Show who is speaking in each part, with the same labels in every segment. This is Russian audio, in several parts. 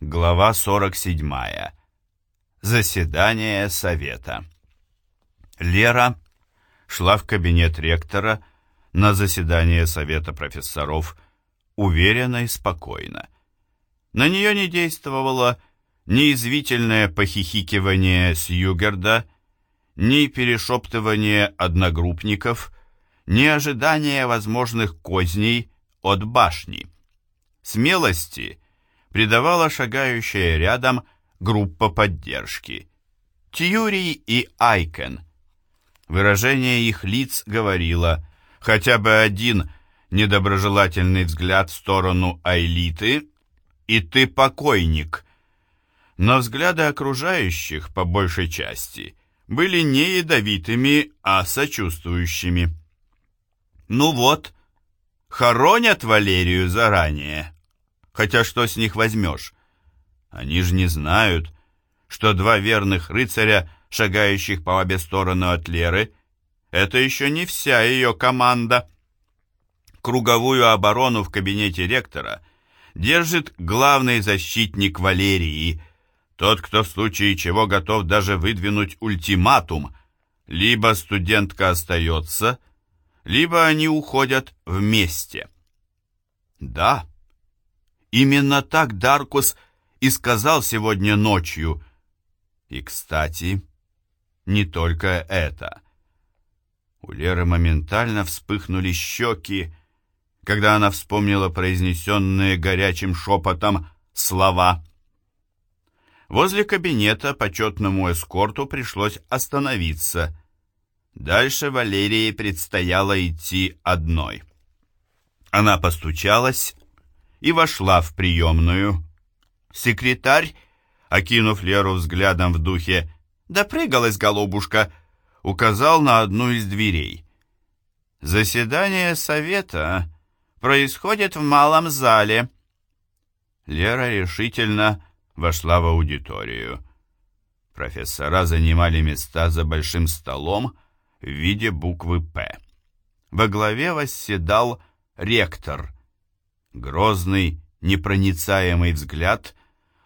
Speaker 1: Глава 47. Заседание совета. Лера шла в кабинет ректора на заседание совета профессоров уверенно и спокойно. На нее не действовало ни извительное похихикивание с Югерда, ни перешептывание одногруппников, ни ожидание возможных козней от башни. Смелости придавала шагающая рядом группа поддержки. Тьюри и Айкен. Выражение их лиц говорило, хотя бы один недоброжелательный взгляд в сторону Айлиты, и ты покойник. Но взгляды окружающих, по большей части, были не ядовитыми, а сочувствующими. Ну вот, хоронят Валерию заранее. Хотя что с них возьмешь? Они же не знают, что два верных рыцаря, шагающих по обе стороны от Леры, это еще не вся ее команда. Круговую оборону в кабинете ректора держит главный защитник Валерии, тот, кто в случае чего готов даже выдвинуть ультиматум. Либо студентка остается, либо они уходят вместе. Да, именно так Даркус и сказал сегодня ночью. И, кстати, не только это. У Леры моментально вспыхнули щеки, когда она вспомнила произнесенные горячим шепотом слова. Возле кабинета почетному эскорту пришлось остановиться — Дальше Валерии предстояло идти одной. Она постучалась и вошла в приемную. Секретарь, окинув Леру взглядом в духе «Допрыгалась, голубушка», указал на одну из дверей. «Заседание совета происходит в малом зале». Лера решительно вошла в аудиторию. Профессора занимали места за большим столом, в виде буквы «П». Во главе восседал ректор. Грозный, непроницаемый взгляд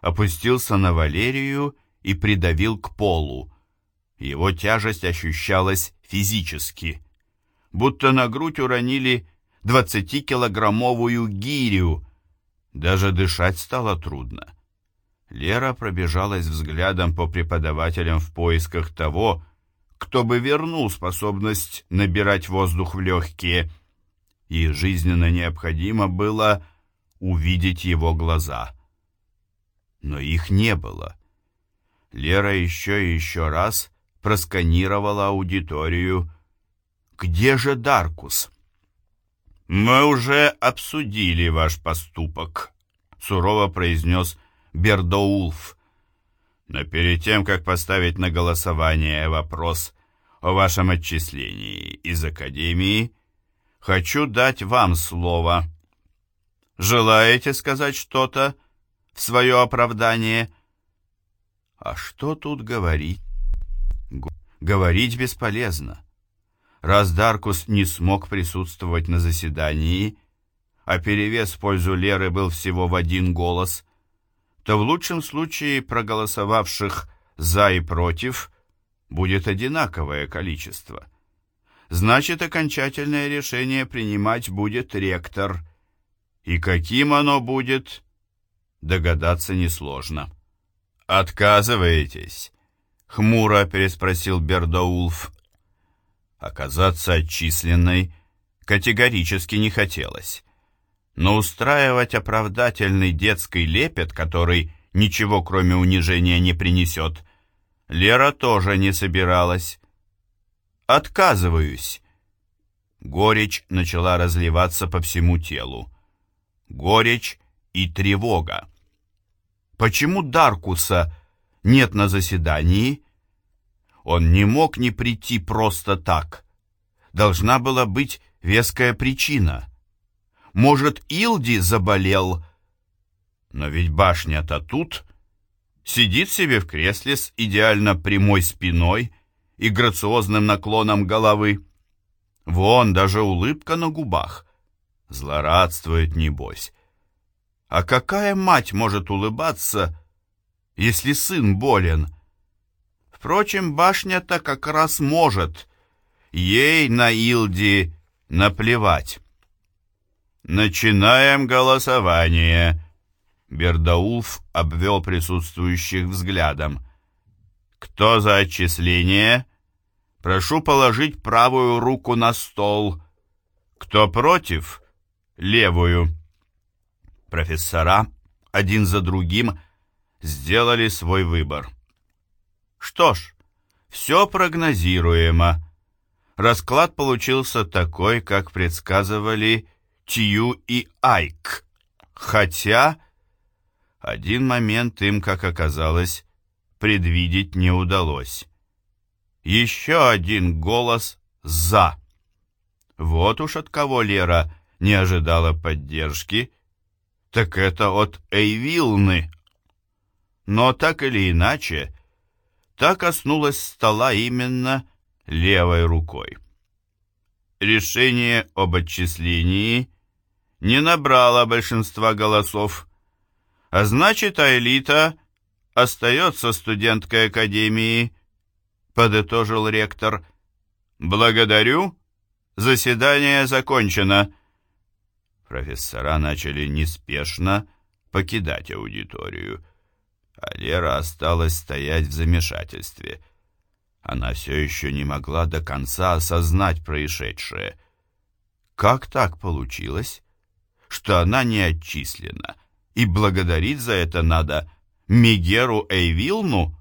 Speaker 1: опустился на Валерию и придавил к полу. Его тяжесть ощущалась физически, будто на грудь уронили двадцатикилограммовую гирю. Даже дышать стало трудно. Лера пробежалась взглядом по преподавателям в поисках того, кто бы вернул способность набирать воздух в легкие. И жизненно необходимо было увидеть его глаза. Но их не было. Лера еще и еще раз просканировала аудиторию. «Где же Даркус?» «Мы уже обсудили ваш поступок», — сурово произнес Бердоулф. Но перед тем, как поставить на голосование вопрос о вашем отчислении из Академии, хочу дать вам слово. Желаете сказать что-то в свое оправдание? А что тут говорить? Говорить бесполезно. Раз Даркус не смог присутствовать на заседании, а перевес в пользу Леры был всего в один голос, то в лучшем случае проголосовавших «за» и «против» будет одинаковое количество. Значит, окончательное решение принимать будет ректор. И каким оно будет, догадаться несложно. «Отказываетесь?» — хмуро переспросил Бердоулф. Оказаться отчисленной категорически не хотелось но устраивать оправдательный детский лепет, который ничего кроме унижения не принесет, Лера тоже не собиралась. «Отказываюсь». Горечь начала разливаться по всему телу. Горечь и тревога. Почему Даркуса нет на заседании? Он не мог не прийти просто так. Должна была быть веская причина. Может, Илди заболел? Но ведь башня-то тут. Сидит себе в кресле с идеально прямой спиной и грациозным наклоном головы. Вон даже улыбка на губах. Злорадствует, небось. А какая мать может улыбаться, если сын болен? Впрочем, башня-то как раз может. Ей на Илди наплевать. «Начинаем голосование», — Бердаулф обвел присутствующих взглядом. «Кто за отчисление? Прошу положить правую руку на стол. Кто против? Левую». Профессора один за другим сделали свой выбор. Что ж, все прогнозируемо. Расклад получился такой, как предсказывали Тью и Айк. Хотя один момент им, как оказалось, предвидеть не удалось. Еще один голос «за». Вот уж от кого Лера не ожидала поддержки, так это от Эйвилны. Но так или иначе, та коснулась стола именно левой рукой. Решение об отчислении не набрало большинства голосов, а значит, Аэлита остается студенткой академии, подытожил ректор. Благодарю, заседание закончено. Профессора начали неспешно покидать аудиторию, а Лера осталась стоять в замешательстве. Она все еще не могла до конца осознать происшедшее. Как так получилось, что она не отчислена, и благодарить за это надо Мигеру Эйвилну?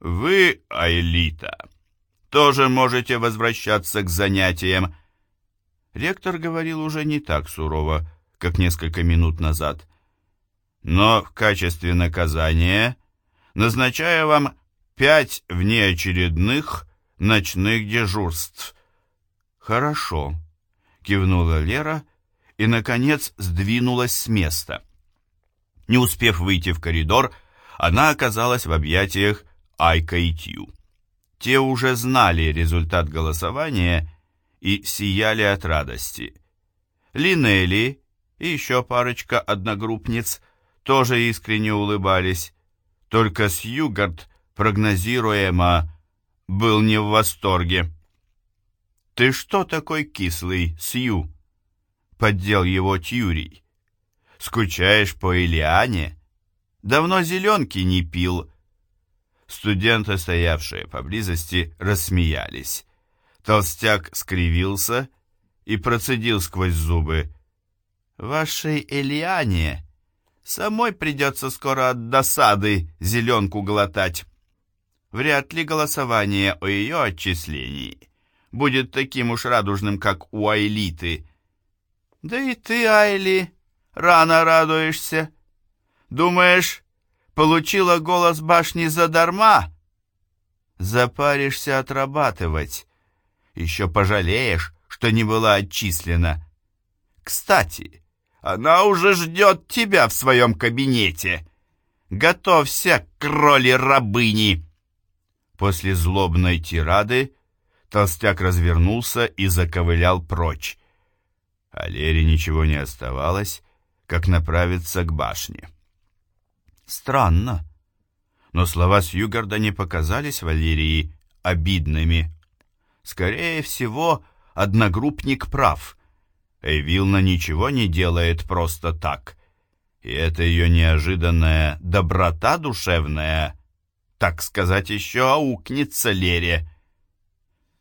Speaker 1: Вы, Айлита, тоже можете возвращаться к занятиям, Ректор говорил уже не так сурово, как несколько минут назад. Но в качестве наказания назначаю вам пять внеочередных ночных дежурств. Хорошо, кивнула Лера и, наконец, сдвинулась с места. Не успев выйти в коридор, она оказалась в объятиях Айка и Тью. Те уже знали результат голосования и сияли от радости. Линели и еще парочка одногруппниц тоже искренне улыбались, только Сьюгард, прогнозируемо, был не в восторге. «Ты что такой кислый, Сью?» — поддел его Тюрий. «Скучаешь по Илиане? Давно зеленки не пил». Студенты, стоявшие поблизости, рассмеялись. Толстяк скривился и процедил сквозь зубы. «Вашей Элиане самой придется скоро от досады зеленку глотать. Вряд ли голосование о ее отчислении будет таким уж радужным, как у Айлиты. Да и ты, Айли, рано радуешься. Думаешь, получила голос башни задарма? Запаришься отрабатывать» еще пожалеешь, что не была отчислена. Кстати, она уже ждет тебя в своем кабинете. Готовься к роли рабыни!» После злобной тирады толстяк развернулся и заковылял прочь. А Лере ничего не оставалось, как направиться к башне. Странно, но слова Сьюгарда не показались Валерии обидными. Скорее всего, одногруппник прав. Эйвилна ничего не делает просто так. И это ее неожиданная доброта душевная, так сказать, еще аукнется Лере.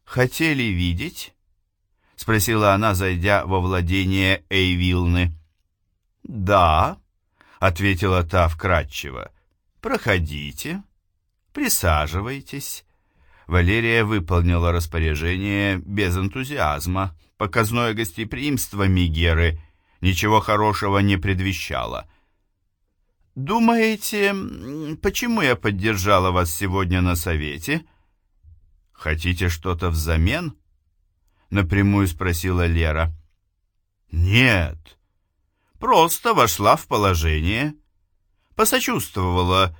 Speaker 1: «Хотели видеть?» — спросила она, зайдя во владение Эйвилны. «Да», — ответила та вкратчиво. «Проходите, присаживайтесь». Валерия выполнила распоряжение без энтузиазма. Показное гостеприимство Мигеры ничего хорошего не предвещало. «Думаете, почему я поддержала вас сегодня на совете?» «Хотите что-то взамен?» — напрямую спросила Лера. «Нет, просто вошла в положение, посочувствовала,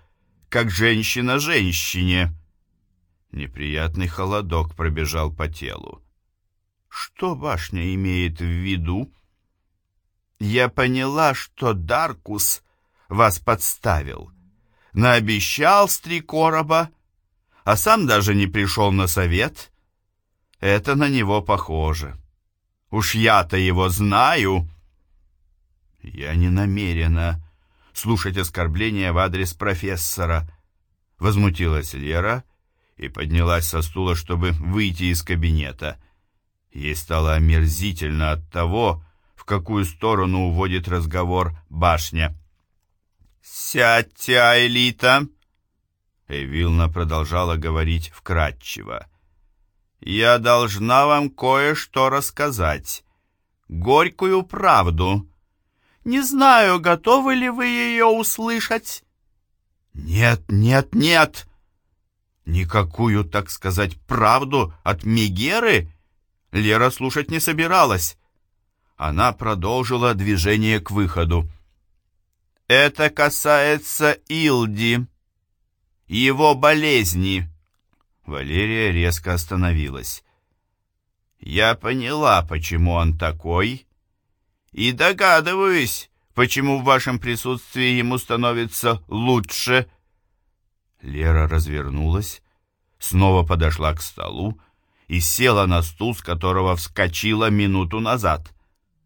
Speaker 1: как женщина женщине». Неприятный холодок пробежал по телу. Что башня имеет в виду? Я поняла, что Даркус вас подставил. Наобещал с три короба, а сам даже не пришел на совет. Это на него похоже. Уж я-то его знаю. Я не намерена слушать оскорбления в адрес профессора. Возмутилась Лера и поднялась со стула, чтобы выйти из кабинета. Ей стало омерзительно от того, в какую сторону уводит разговор башня. «Сядьте, Аэлита!» Эвилна продолжала говорить вкратчиво. «Я должна вам кое-что рассказать. Горькую правду. Не знаю, готовы ли вы ее услышать?» «Нет, нет, нет!» Никакую, так сказать, правду от Мегеры Лера слушать не собиралась. Она продолжила движение к выходу. «Это касается Илди, его болезни». Валерия резко остановилась. «Я поняла, почему он такой, и догадываюсь, почему в вашем присутствии ему становится лучше». Лера развернулась, снова подошла к столу и села на стул, с которого вскочила минуту назад.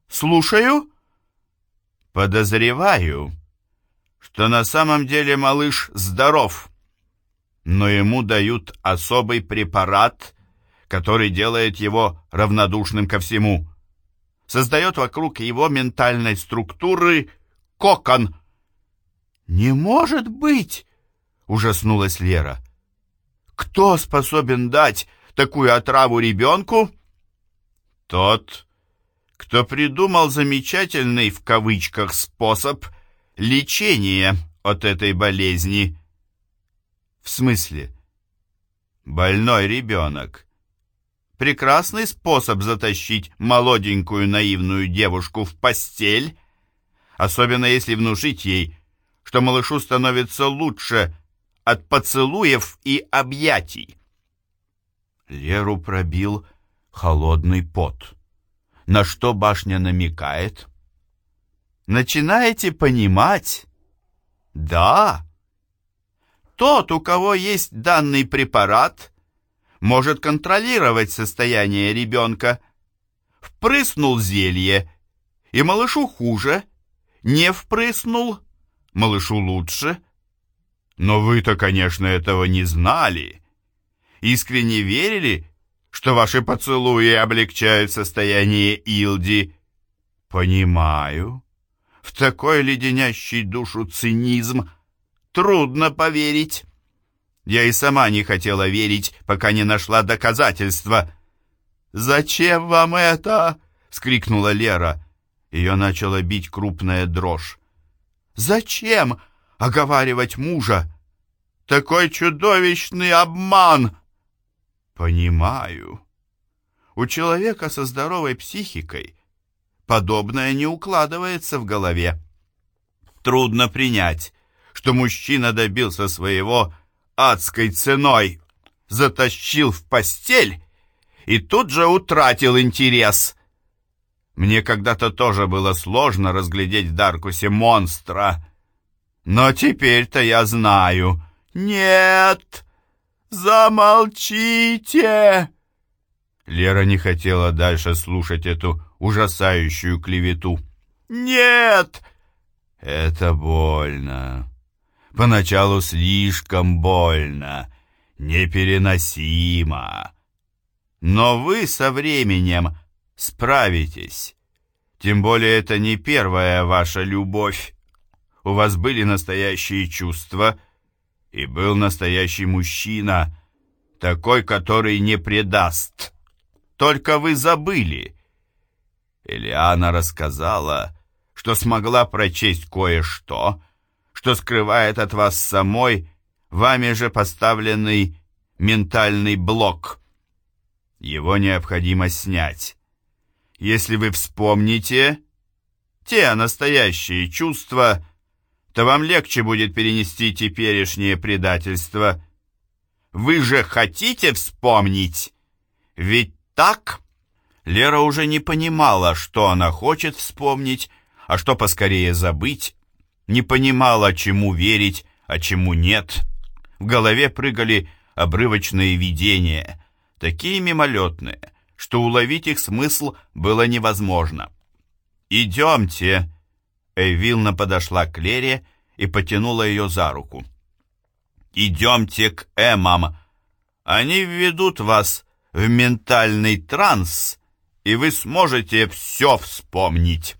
Speaker 1: «Слушаю?» «Подозреваю, что на самом деле малыш здоров, но ему дают особый препарат, который делает его равнодушным ко всему, создает вокруг его ментальной структуры кокон». «Не может быть!» — ужаснулась Лера. «Кто способен дать такую отраву ребенку?» «Тот, кто придумал замечательный в кавычках способ лечения от этой болезни». «В смысле?» «Больной ребенок». Прекрасный способ затащить молоденькую наивную девушку в постель, особенно если внушить ей, что малышу становится лучше от поцелуев и объятий. Леру пробил холодный пот. На что башня намекает? Начинаете понимать? Да. Тот, у кого есть данный препарат, может контролировать состояние ребенка. Впрыснул зелье, и малышу хуже. Не впрыснул, малышу лучше. Но вы-то, конечно, этого не знали искренне верили, что ваши поцелуи облегчают состояние Илди? Понимаю. В такой леденящий душу цинизм трудно поверить. Я и сама не хотела верить, пока не нашла доказательства. «Зачем вам это?» — скрикнула Лера. Ее начала бить крупная дрожь. «Зачем оговаривать мужа? Такой чудовищный обман!» Понимаю. У человека со здоровой психикой подобное не укладывается в голове. Трудно принять, что мужчина добился своего адской ценой, затащил в постель и тут же утратил интерес. Мне когда-то тоже было сложно разглядеть в Даркусе монстра, но теперь-то я знаю. Нет! «Замолчите!» Лера не хотела дальше слушать эту ужасающую клевету. «Нет!» «Это больно. Поначалу слишком больно, непереносимо. Но вы со временем справитесь. Тем более это не первая ваша любовь. У вас были настоящие чувства — и был настоящий мужчина, такой, который не предаст. Только вы забыли. Элиана рассказала, что смогла прочесть кое-что, что скрывает от вас самой вами же поставленный ментальный блок. Его необходимо снять. Если вы вспомните те настоящие чувства, то вам легче будет перенести теперешнее предательство. Вы же хотите вспомнить? Ведь так? Лера уже не понимала, что она хочет вспомнить, а что поскорее забыть, не понимала, чему верить, а чему нет. В голове прыгали обрывочные видения, такие мимолетные, что уловить их смысл было невозможно. «Идемте!» Эйвилна подошла к Лере и потянула ее за руку. «Идемте к Эмам. Они введут вас в ментальный транс, и вы сможете все вспомнить».